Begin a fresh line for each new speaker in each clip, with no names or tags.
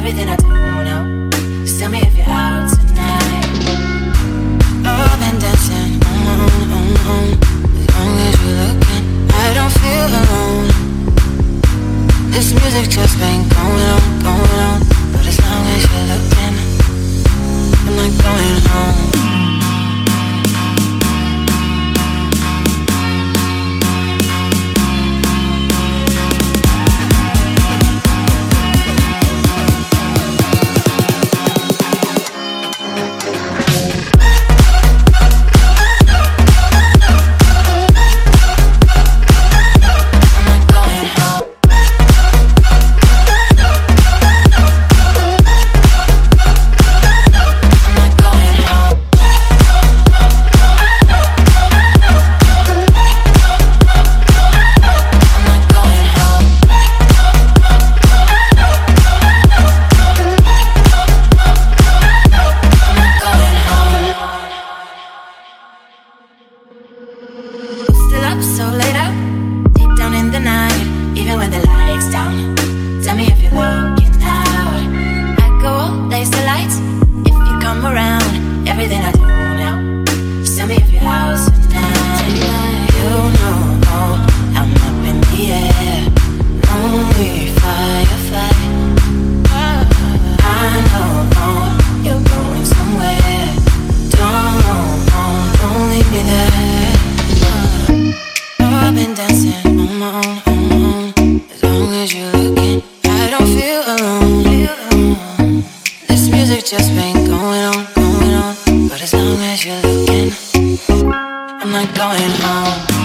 everything I do now. Just tell me if you're out tonight. I've been dancing on, on, on. As long as you're looking, I don't feel alone. This music just been going on, going on. But as long as you're looking, I'm not going home. Up so late out, deep down in the night, even when the lights down. Tell me if you're looking I'm not going home.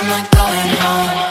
I'm not going home.